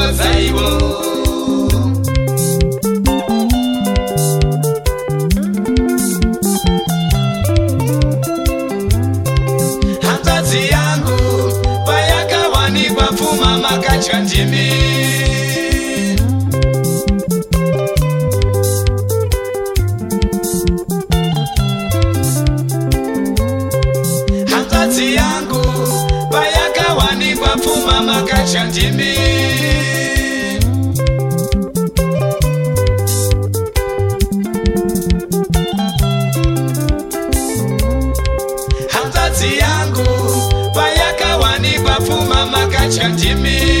your table. hanzazi yangu payakawanikwa pfuma makacha ndimi prática me